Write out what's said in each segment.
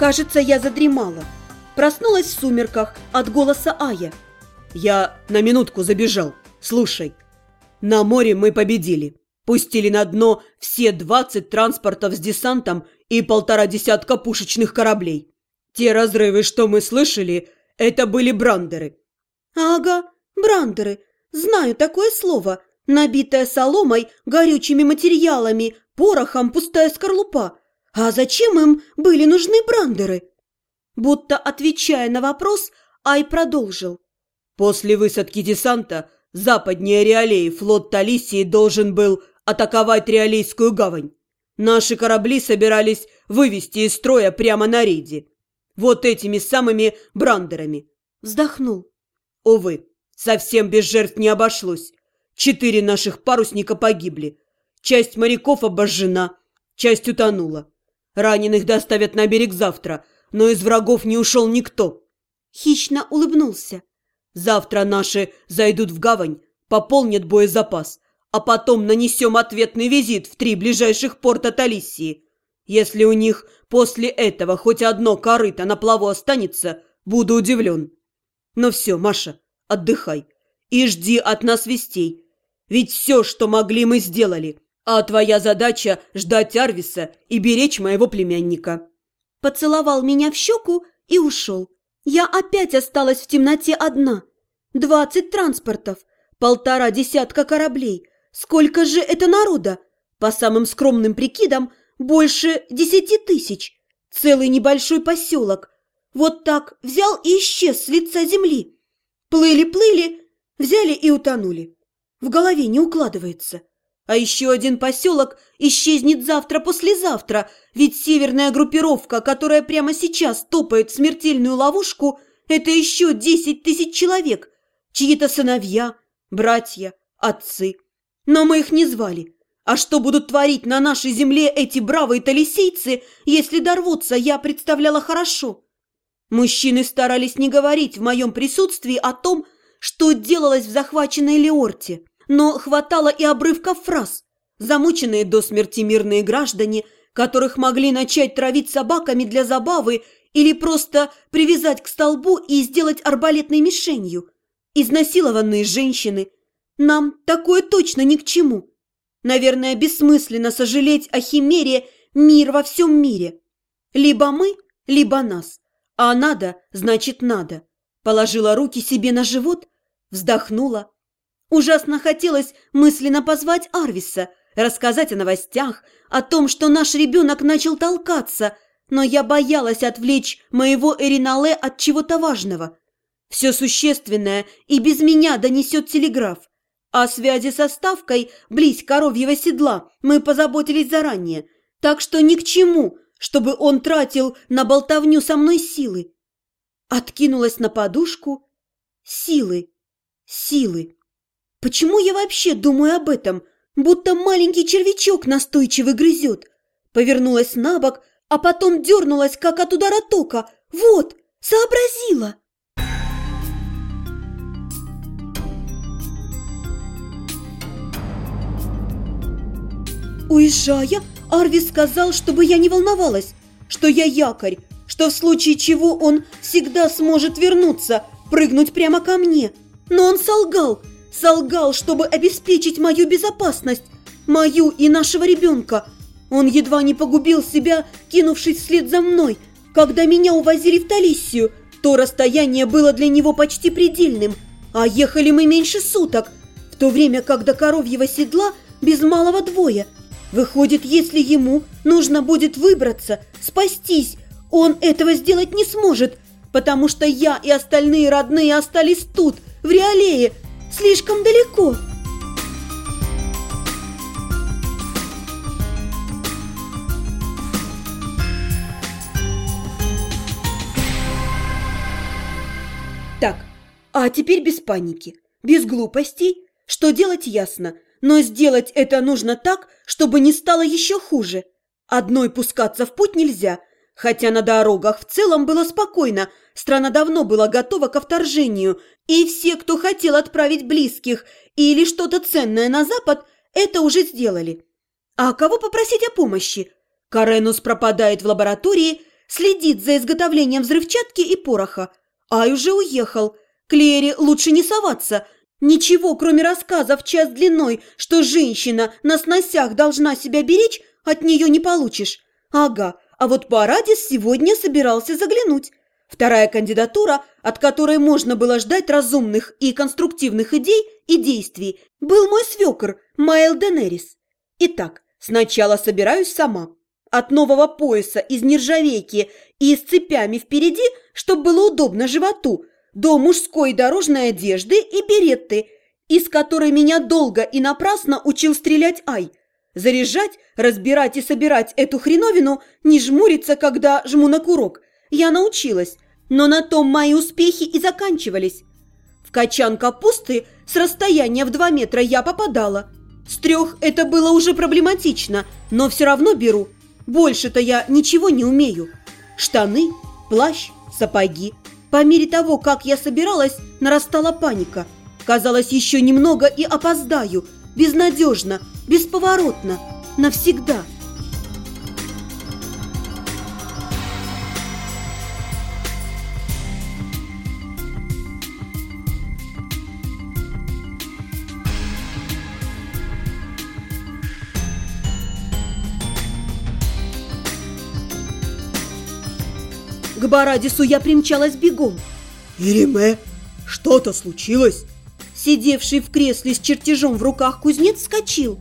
Кажется, я задремала. Проснулась в сумерках от голоса Ая. Я на минутку забежал. Слушай, на море мы победили. Пустили на дно все 20 транспортов с десантом и полтора десятка пушечных кораблей. Те разрывы, что мы слышали, это были брандеры. Ага, брандеры. Знаю такое слово. Набитая соломой, горючими материалами, порохом пустая скорлупа. А зачем им были нужны брандеры? Будто отвечая на вопрос, Ай продолжил. После высадки десанта западнее Реалеи флот Талисии должен был атаковать Реалейскую гавань. Наши корабли собирались вывести из строя прямо на рейде. Вот этими самыми брандерами. Вздохнул. Увы, совсем без жертв не обошлось. Четыре наших парусника погибли. Часть моряков обожжена, часть утонула. Раненых доставят на берег завтра, но из врагов не ушел никто. Хищно улыбнулся. Завтра наши зайдут в гавань, пополнят боезапас, а потом нанесем ответный визит в три ближайших порта Талиссии. Если у них после этого хоть одно корыто на плаву останется, буду удивлен. Но все, Маша, отдыхай и жди от нас вестей. Ведь все, что могли, мы сделали. А твоя задача – ждать Арвиса и беречь моего племянника. Поцеловал меня в щеку и ушел. Я опять осталась в темноте одна. Двадцать транспортов, полтора десятка кораблей. Сколько же это народа? По самым скромным прикидам, больше десяти тысяч. Целый небольшой поселок. Вот так взял и исчез с лица земли. Плыли-плыли, взяли и утонули. В голове не укладывается. А еще один поселок исчезнет завтра-послезавтра, ведь северная группировка, которая прямо сейчас топает в смертельную ловушку, это еще десять тысяч человек, чьи-то сыновья, братья, отцы. Но мы их не звали. А что будут творить на нашей земле эти бравые талисейцы, если дорвутся, я представляла хорошо. Мужчины старались не говорить в моем присутствии о том, что делалось в захваченной Леорте но хватало и обрывков фраз. Замученные до смерти мирные граждане, которых могли начать травить собаками для забавы или просто привязать к столбу и сделать арбалетной мишенью. Изнасилованные женщины. Нам такое точно ни к чему. Наверное, бессмысленно сожалеть о химере мир во всем мире. Либо мы, либо нас. А надо, значит надо. Положила руки себе на живот, вздохнула, Ужасно хотелось мысленно позвать Арвиса, рассказать о новостях, о том, что наш ребенок начал толкаться, но я боялась отвлечь моего Эринале от чего-то важного. Все существенное и без меня донесет телеграф. О связи со Ставкой, близ коровьего седла, мы позаботились заранее, так что ни к чему, чтобы он тратил на болтовню со мной силы. Откинулась на подушку. Силы, силы. Почему я вообще думаю об этом? Будто маленький червячок настойчиво грызет. Повернулась на бок, а потом дернулась, как от удара тока. Вот, сообразила. Уезжая, Арвис сказал, чтобы я не волновалась, что я якорь, что в случае чего он всегда сможет вернуться, прыгнуть прямо ко мне. Но он солгал, Солгал, чтобы обеспечить мою безопасность, мою и нашего ребенка. Он едва не погубил себя, кинувшись вслед за мной. Когда меня увозили в Талиссию, то расстояние было для него почти предельным, а ехали мы меньше суток, в то время как до коровьего седла без малого двое. Выходит, если ему нужно будет выбраться, спастись, он этого сделать не сможет, потому что я и остальные родные остались тут, в Реалее, слишком далеко. Так, а теперь без паники, без глупостей. Что делать ясно, но сделать это нужно так, чтобы не стало еще хуже. Одной пускаться в путь нельзя, хотя на дорогах в целом было спокойно, страна давно была готова ко вторжению, и все, кто хотел отправить близких или что-то ценное на Запад, это уже сделали. А кого попросить о помощи? Каренус пропадает в лаборатории, следит за изготовлением взрывчатки и пороха. Ай уже уехал. Клере лучше не соваться. Ничего, кроме рассказа в час длиной, что женщина на сносях должна себя беречь, от нее не получишь. Ага, а вот Парадис сегодня собирался заглянуть. Вторая кандидатура, от которой можно было ждать разумных и конструктивных идей и действий, был мой свекр Майл Денерис. Итак, сначала собираюсь сама. От нового пояса из нержавейки и с цепями впереди, чтобы было удобно животу, до мужской дорожной одежды и беретты, из которой меня долго и напрасно учил стрелять Ай. Заряжать, разбирать и собирать эту хреновину, не жмуриться, когда жму на курок. Я научилась, но на том мои успехи и заканчивались. В качан капусты с расстояния в два метра я попадала. С трех это было уже проблематично, но все равно беру – больше-то я ничего не умею. Штаны, плащ, сапоги. По мере того, как я собиралась, нарастала паника. Казалось, еще немного и опоздаю. Безнадежно, бесповоротно, навсегда. К Барадису я примчалась бегом. «Ириме, что-то случилось?» Сидевший в кресле с чертежом в руках кузнец вскочил.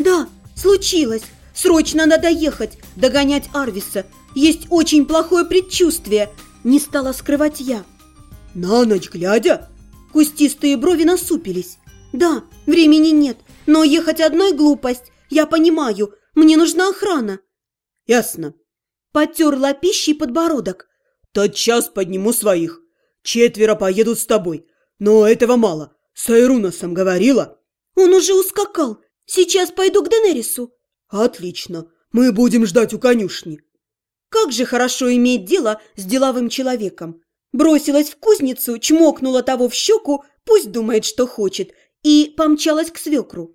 «Да, случилось. Срочно надо ехать, догонять Арвиса. Есть очень плохое предчувствие», – не стала скрывать я. «На ночь глядя?» Кустистые брови насупились. «Да, времени нет, но ехать одной глупость. Я понимаю, мне нужна охрана». «Ясно». Потер лапищий подбородок. Тотчас подниму своих. Четверо поедут с тобой. Но этого мало. С Айруносом говорила?» «Он уже ускакал. Сейчас пойду к Денерису». «Отлично. Мы будем ждать у конюшни». Как же хорошо иметь дело с деловым человеком. Бросилась в кузницу, чмокнула того в щеку, пусть думает, что хочет, и помчалась к свекру.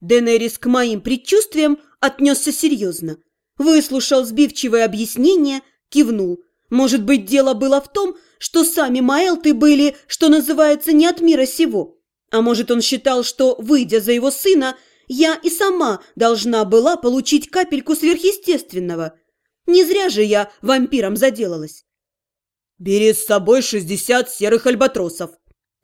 Денерис к моим предчувствиям отнесся серьезно. Выслушал сбивчивое объяснение, кивнул – может быть, дело было в том, что сами Маэлты были, что называется, не от мира сего. А может, он считал, что, выйдя за его сына, я и сама должна была получить капельку сверхъестественного. Не зря же я вампиром заделалась. «Бери с собой шестьдесят серых альбатросов.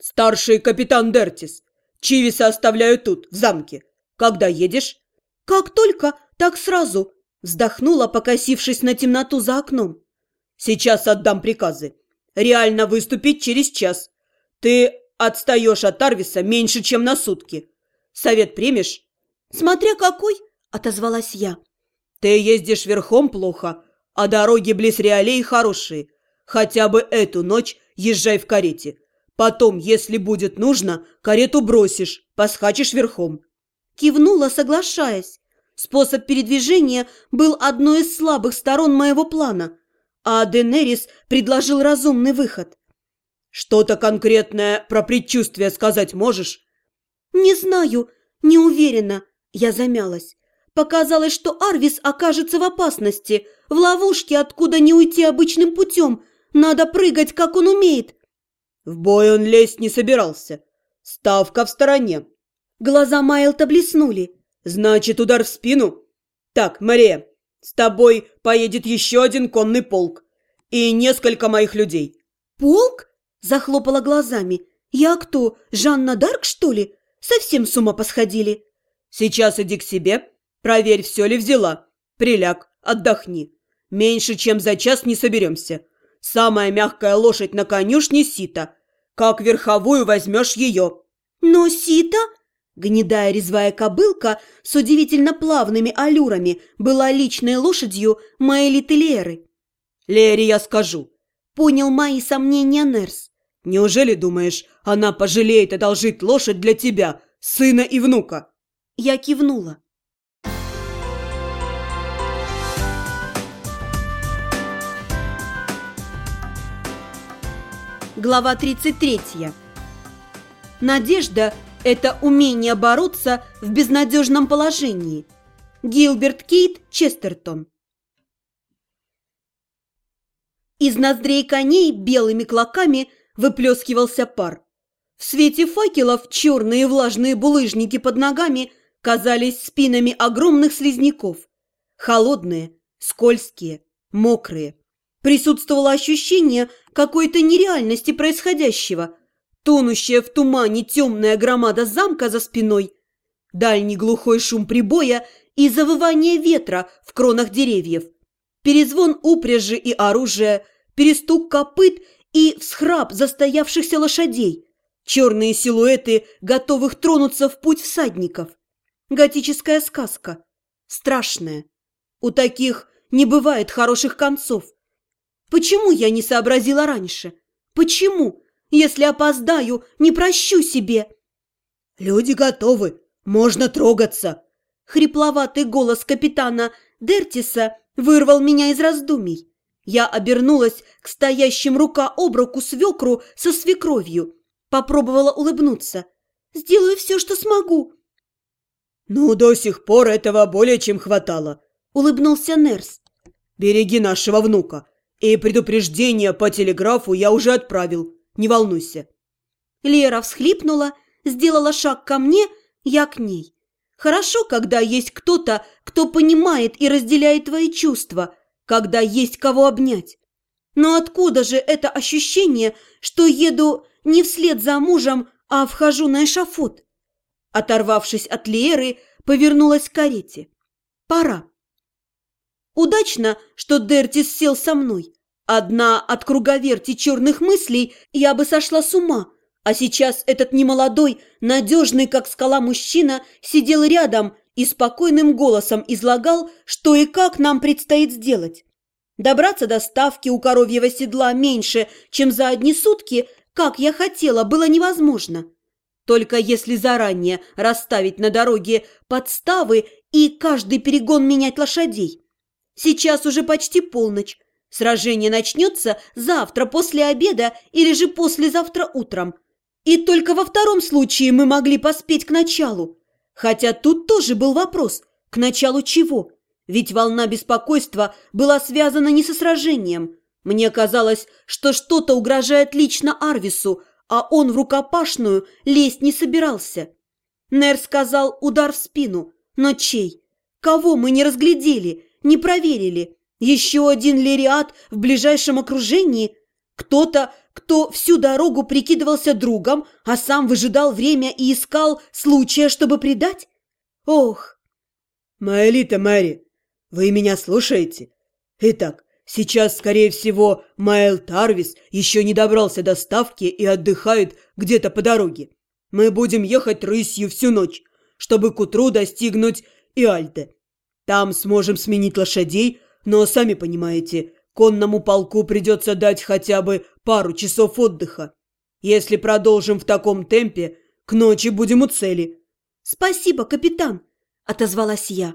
Старший капитан Дертис. Чивиса оставляю тут, в замке. Когда едешь?» «Как только, так сразу», вздохнула, покосившись на темноту за окном. Сейчас отдам приказы. Реально выступить через час. Ты отстаешь от Арвиса меньше, чем на сутки. Совет примешь?» «Смотря какой», — отозвалась я. «Ты ездишь верхом плохо, а дороги близ Реалей хорошие. Хотя бы эту ночь езжай в карете. Потом, если будет нужно, карету бросишь, посхачешь верхом». Кивнула, соглашаясь. Способ передвижения был одной из слабых сторон моего плана — а Денерис предложил разумный выход. «Что-то конкретное про предчувствие сказать можешь?» «Не знаю, не уверена», – я замялась. Показалось, что Арвис окажется в опасности, в ловушке, откуда не уйти обычным путем. Надо прыгать, как он умеет. В бой он лезть не собирался. Ставка в стороне. Глаза Майлта блеснули. Значит, удар в спину? Так, Мария, с тобой поедет еще один конный полк и несколько моих людей». «Полк?» – захлопала глазами. «Я кто, Жанна Дарк, что ли? Совсем с ума посходили». «Сейчас иди к себе, проверь, все ли взяла. Приляг, отдохни. Меньше чем за час не соберемся. Самая мягкая лошадь на конюшне – сита. Как верховую возьмешь ее». «Но сита?» Гнедая резвая кобылка с удивительно плавными аллюрами была личной лошадью Мэйли Телиеры. «Лере я скажу», — понял мои сомнения Нерс. «Неужели, думаешь, она пожалеет одолжить лошадь для тебя, сына и внука?» Я кивнула. Глава 33. Надежда это умение бороться в безнадежном положении. Гилберт Кейт Честертон Из ноздрей коней белыми клоками выплескивался пар. В свете факелов черные влажные булыжники под ногами казались спинами огромных слизняков. Холодные, скользкие, мокрые. Присутствовало ощущение какой-то нереальности происходящего. Тонущая в тумане темная громада замка за спиной, дальний глухой шум прибоя и завывание ветра в кронах деревьев, перезвон упряжи и оружия, перестук копыт и всхрап застоявшихся лошадей, черные силуэты, готовых тронуться в путь всадников. Готическая сказка. Страшная. У таких не бывает хороших концов. Почему я не сообразила раньше? Почему? Если опоздаю, не прощу себе. Люди готовы, можно трогаться. Хрипловатый голос капитана Дертиса вырвал меня из раздумий. Я обернулась к стоящим рука об руку свекру со свекровью. Попробовала улыбнуться. «Сделаю все, что смогу». «Ну, до сих пор этого более чем хватало», — улыбнулся Нерс. «Береги нашего внука. И предупреждение по телеграфу я уже отправил. Не волнуйся». Лера всхлипнула, сделала шаг ко мне, я к ней. Хорошо, когда есть кто-то, кто понимает и разделяет твои чувства, когда есть кого обнять. Но откуда же это ощущение, что еду не вслед за мужем, а вхожу на эшафот? Оторвавшись от Леры, повернулась к карете. Пора. Удачно, что Дертис сел со мной. Одна от круговерти черных мыслей я бы сошла с ума, а сейчас этот немолодой, надежный, как скала мужчина, сидел рядом и спокойным голосом излагал, что и как нам предстоит сделать. Добраться до ставки у коровьего седла меньше, чем за одни сутки, как я хотела, было невозможно. Только если заранее расставить на дороге подставы и каждый перегон менять лошадей. Сейчас уже почти полночь. Сражение начнется завтра после обеда или же послезавтра утром. И только во втором случае мы могли поспеть к началу. Хотя тут тоже был вопрос, к началу чего? Ведь волна беспокойства была связана не со сражением. Мне казалось, что что-то угрожает лично Арвису, а он в рукопашную лезть не собирался. Нер сказал удар в спину, но чей? Кого мы не разглядели – не проверили. Еще один лириат в ближайшем окружении. Кто-то, кто всю дорогу прикидывался другом, а сам выжидал время и искал случая, чтобы предать? Ох! Маэлита Мэри, вы меня слушаете? Итак, сейчас, скорее всего, Маэл Тарвис еще не добрался до ставки и отдыхает где-то по дороге. Мы будем ехать рысью всю ночь, чтобы к утру достигнуть Иальте. Там сможем сменить лошадей, но, сами понимаете, конному полку придется дать хотя бы пару часов отдыха. Если продолжим в таком темпе, к ночи будем у цели». «Спасибо, капитан», — отозвалась я.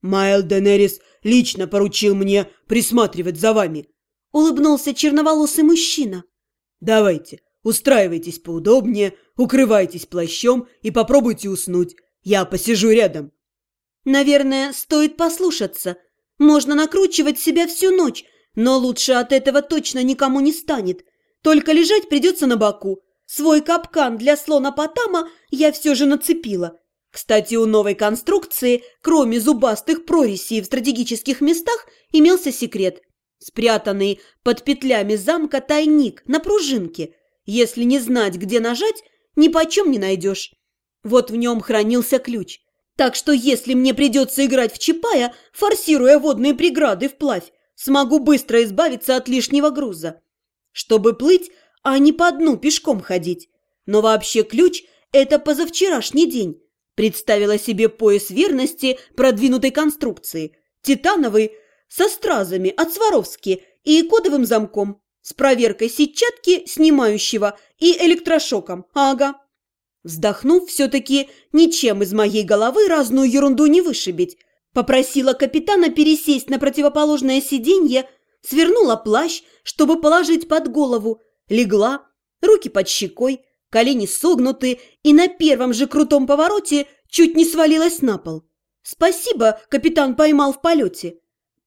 «Майл Денерис лично поручил мне присматривать за вами», — улыбнулся черноволосый мужчина. «Давайте, устраивайтесь поудобнее, укрывайтесь плащом и попробуйте уснуть. Я посижу рядом». Наверное, стоит послушаться. Можно накручивать себя всю ночь, но лучше от этого точно никому не станет. Только лежать придется на боку. Свой капкан для слона Потама я все же нацепила. Кстати, у новой конструкции, кроме зубастых проресей в стратегических местах, имелся секрет. Спрятанный под петлями замка тайник на пружинке. Если не знать, где нажать, ни почем не найдешь. Вот в нем хранился ключ. Так что если мне придется играть в Чапая, форсируя водные преграды вплавь, смогу быстро избавиться от лишнего груза. Чтобы плыть, а не по дну пешком ходить. Но вообще ключ – это позавчерашний день. Представила себе пояс верности продвинутой конструкции. Титановый, со стразами от Сваровски и кодовым замком. С проверкой сетчатки, снимающего, и электрошоком. Ага. Вздохнув, все-таки ничем из моей головы разную ерунду не вышибить. Попросила капитана пересесть на противоположное сиденье, свернула плащ, чтобы положить под голову, легла, руки под щекой, колени согнуты и на первом же крутом повороте чуть не свалилась на пол. Спасибо, капитан поймал в полете.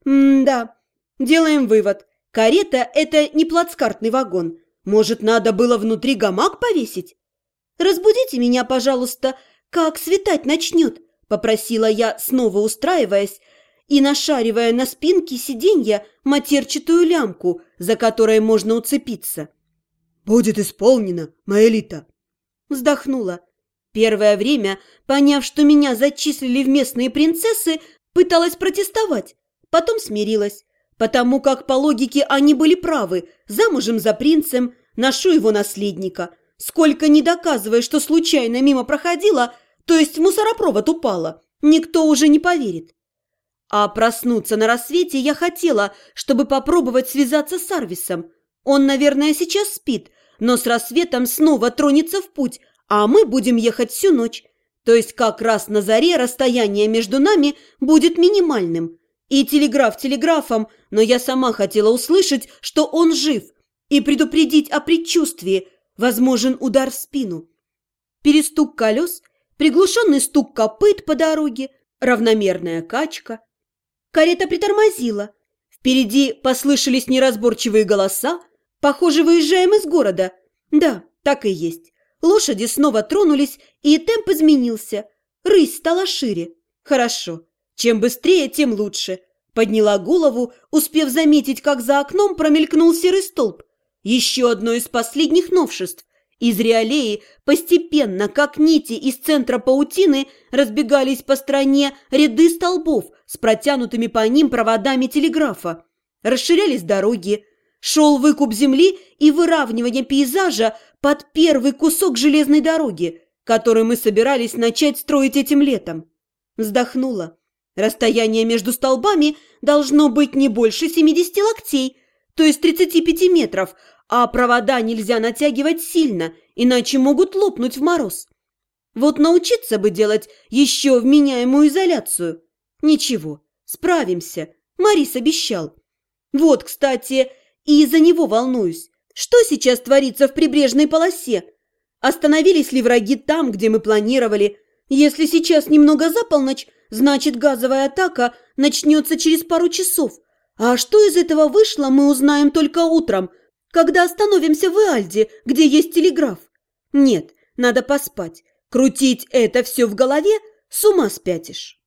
М-да, делаем вывод. Карета – это не плацкартный вагон. Может, надо было внутри гамак повесить? «Разбудите меня, пожалуйста, как светать начнет», – попросила я, снова устраиваясь и нашаривая на спинке сиденья матерчатую лямку, за которой можно уцепиться. «Будет исполнено, Маэлита!» Вздохнула. Первое время, поняв, что меня зачислили в местные принцессы, пыталась протестовать, потом смирилась, потому как по логике они были правы, замужем за принцем, ношу его наследника. Сколько не доказывая, что случайно мимо проходила, то есть мусоропровод упала, никто уже не поверит. А проснуться на рассвете я хотела, чтобы попробовать связаться с Арвисом. Он, наверное, сейчас спит, но с рассветом снова тронется в путь, а мы будем ехать всю ночь. То есть как раз на заре расстояние между нами будет минимальным. И телеграф телеграфом, но я сама хотела услышать, что он жив, и предупредить о предчувствии, возможен удар в спину. Перестук колес, приглушенный стук копыт по дороге, равномерная качка. Карета притормозила. Впереди послышались неразборчивые голоса. Похоже, выезжаем из города. Да, так и есть. Лошади снова тронулись, и темп изменился. Рысь стала шире. Хорошо. Чем быстрее, тем лучше. Подняла голову, успев заметить, как за окном промелькнул серый столб. Еще одно из последних новшеств. Из реалеи постепенно, как нити из центра паутины, разбегались по стране ряды столбов с протянутыми по ним проводами телеграфа. Расширялись дороги, шел выкуп земли и выравнивание пейзажа под первый кусок железной дороги, который мы собирались начать строить этим летом. Вздохнула. Расстояние между столбами должно быть не больше 70 локтей, то есть 35 метров, а провода нельзя натягивать сильно, иначе могут лопнуть в мороз. Вот научиться бы делать еще вменяемую изоляцию. Ничего, справимся, Марис обещал. Вот, кстати, и из-за него волнуюсь. Что сейчас творится в прибрежной полосе? Остановились ли враги там, где мы планировали? Если сейчас немного за полночь, значит газовая атака начнется через пару часов. А что из этого вышло, мы узнаем только утром, когда остановимся в Иальде, где есть телеграф. Нет, надо поспать. Крутить это все в голове с ума спятишь.